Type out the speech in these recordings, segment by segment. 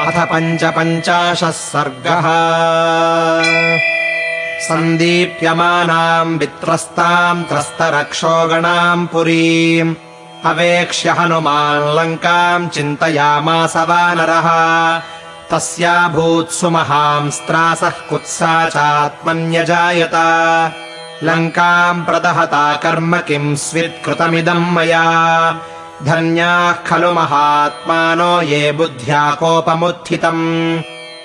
अथ पञ्चपञ्चाशः सर्गः। सन्दीप्यमानाम् वित्रस्ताम् त्रस्तरक्षोगणाम् पुरीम्। अवेक्ष्य हनुमान् लङ्काम् चिन्तयामास वानरः। तस्याभूत्सु महांस्त्रासः कुत्सा चात्मन्यजायत। लङ्काम् प्रदहता कर्म किम् स्वित्कृतमिदम् मया धन्याः खलु महात्मानो ये बुद्ध्या कोपमुत्थितम्।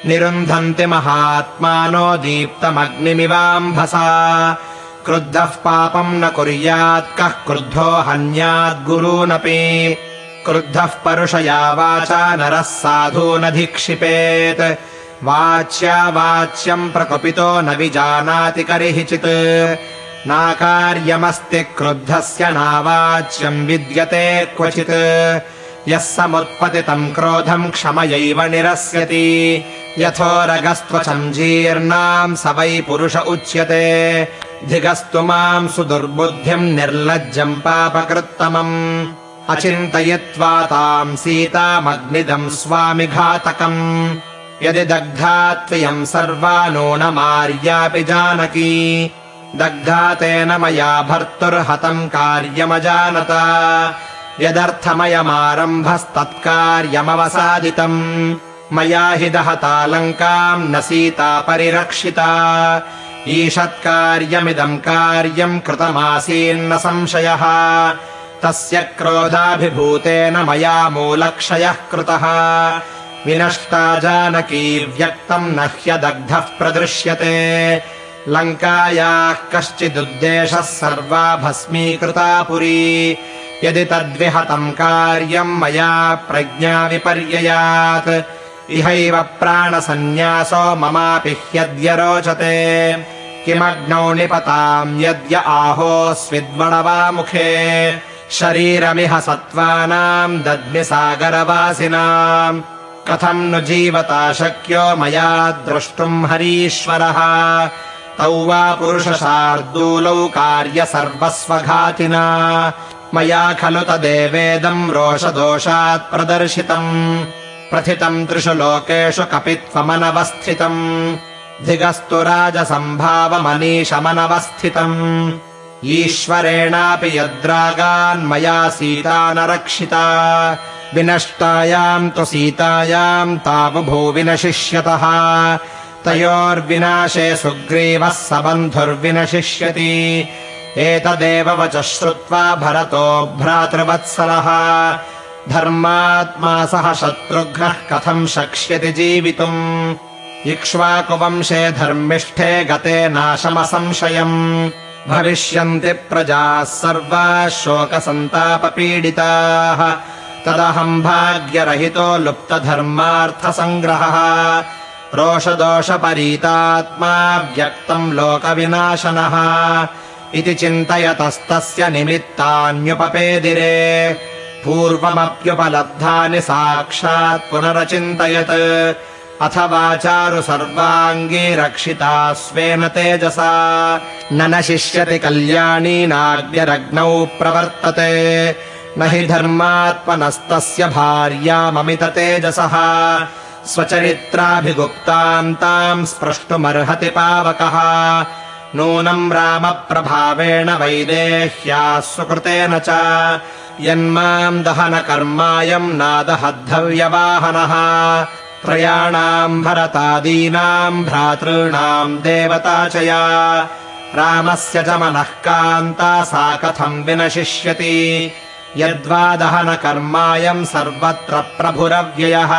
निरुन्धन्ति महात्मानो दीप्तमग्निमिवाम्भसा। क्रुद्धः पापम् न कुर्यात् कः क्रुद्धो हन्याद्गुरूनपि क्रुद्धः परुषया वाचा नरः साधूनधिक्षिपेत् वाच्या वाच्यम् प्रकुपितो न विजानाति करिहिचित् नाकार्यमस्ति क्रुद्धस्य नावाच्यम् विद्यते क्वचित्। यः समुत्पतितम् क्रोधम् क्षमयैव निरस्यति। यथोरगस्त्वचम् जीर्णाम् स वै पुरुष उच्यते। धिगस्तु माम् सुदुर्बुद्धिम् निर्लज्जम् पापकृत्तमम्। अचिन्तयित्वा ताम् सीतामग्निदम् स्वामिघातकम्। यदि दग्धा त्वयम् सर्वा नूनमार्यापि जानकी दग्धा तेन मया भर्तुर्हतम् कार्यमजानत। यदर्थमयमारम्भस्तत्कार्यमवसादितम्। मया हि दहता लङ्काम् न सीता परिरक्षिता। ईषत्कार्यमिदम् कार्यम् कृतमासीन्न संशयः। तस्य क्रोधाभिभूतेन मया मूलक्षयः कृतः। विनष्टा जानकी व्यक्तम् न ह्यदग्धः प्रदृश्यते लङ्कायाः कश्चिदुद्देशः सर्वा भस्मीकृता पुरी। यदि तद्विहतम् कार्यम् मया प्रज्ञा विपर्ययात् इहैव प्राणसन्न्यासो ममापि ह्यद्य रोचते। किमग्नौ निपताम् यद्य आहोस्विद्वणवामुखे शरीरमिह सत्त्वानाम् दद्मि सागरवासिनाम्। कथम् नु जीवता शक्यो मया द्रष्टुम् हरीश्वरः तौ वा पुरुषशार्दूलौ कार्य सर्वस्वघातिना मया खलु तदेवेदम् रोषदोषात् प्रदर्शितम्। प्रथितम् त्रिषु लोकेषु कपित्वमनवस्थितम्। धिगस्तु राजसम्भावमनीशमनवस्थितम्। ईश्वरेणापि यद्रागान्मया सीता न रक्षिता विनष्टायाम् तु सीतायाम् तावुभो विनशिष्यतः तयोर्विनाशे सुग्रीवः स बन्धुर्विनशिष्यति। एतदेव वचः श्रुत्वा भरतो भ्रातृवत्सलः। धर्मात्मा सह शत्रुघ्नः कथम् शक्ष्यति जीवितुम्? इक्ष्वाकुवंशे धर्मिष्ठे गते नाशमसंशयम्। भविष्यन्ति प्रजाः सर्वाः शोकसन्तापपीडिताः। तदहम् भाग्यरहितो लुप्तधर्मार्थसङ्ग्रहः रोषदोषपरीतात्मा व्यक्तम् लोकविनाशनः इति चिन्तयतस्तस्य निमित्तान्युपपेदिरे। पूर्वमप्युपलब्धानि साक्षात् पुनरचिन्तयत्। अथ वाचारु सर्वाङ्गी रक्षिता स्वेन तेजसा। न नशिष्यति कल्याणी नाद्यरग्नौ प्रवर्तते। न हि धर्मात्मनस्तस्य भार्याममित तेजसः स्वचरित्राभिगुप्ताम् ताम् स्प्रष्टुमर्हति पावकः। नूनम् रामप्रभावेण वैदेह्याः सुकृतेन च। यन्माम् दहनकर्मायम् नादहद्धव्यवाहनः। त्रयाणाम् भरतादीनाम् भ्रातॄणाम् देवता च या। रामस्य च मनः कान्ता सा कथम् विनशिष्यति। यद्वा दहनकर्मायम् सर्वत्र प्रभुरव्ययः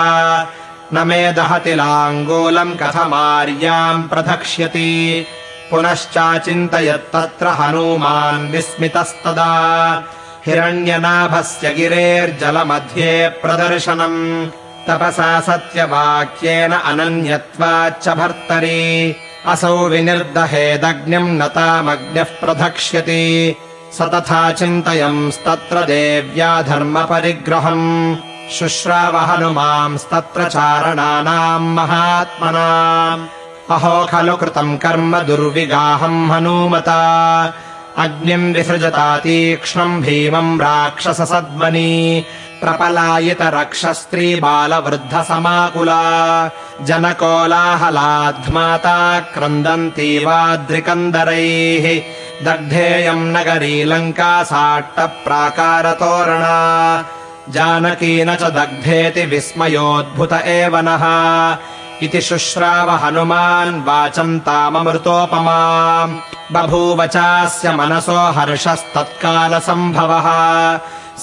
न मे दहति लाङ्गूलम् कथमार्याम् प्रधक्ष्यति। पुनश्चाचिन्तयत्तत्र हनूमान् विस्मितस्तदा। हिरण्यनाभस्य गिरेर्जलमध्ये प्रदर्शनम्। तपसा सत्यवाक्येन अनन्यत्वाच्च भर्तरि। असौ विनिर्दहेदग्निम् न तामग्न्यः प्रधक्ष्यति। स तथा चिन्तयंस्तत्र देव्या धर्मपरिग्रहम् शुश्राव हनुमांस्तत्र चारणानाम् महात्मनाम्। अहो खलु कृतम् कर्म दुर्विगाहम् हनूमता। अग्निम् विसृजता तीक्ष्णम् भीमम् राक्षससद्मनि। प्रपलायित रक्षस्त्री बालवृद्धसमाकुला। जनकोलाहलाध्माता क्रन्दन्ती वाद्रिकन्दरैः दग्धेयम् नगरी लङ्का साट्टप्राकारतोरणा जानकी न च दग्धेति विस्मयोद्भुत एव नः। इति शुश्राव हनुमान् वाचन्ताममृतोपमा। बभूव चास्य मनसो हर्षस्तत्कालसम्भवः।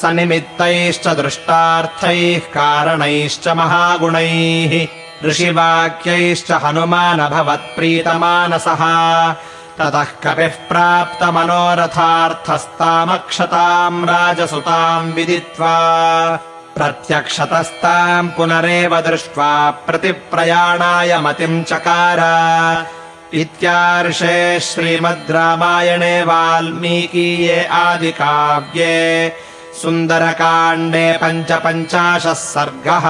सनिमित्तैश्च दृष्टार्थैः कारणैश्च महागुणैः। ऋषिवाक्यैश्च हनुमानभवत्प्रीतमानसः ततः कपिः प्राप्तमनोरथार्थस्तामक्षताम् राजसुताम् विदित्वा प्रत्यक्षतस्ताम् पुनरेव दृष्ट्वा प्रतिप्रयाणाय मतिम् चकार इत्यार्षे श्रीमद् रामायणे वाल्मीकीये आदिकाव्ये सुन्दरकाण्डे पञ्चपञ्चाशः सर्गः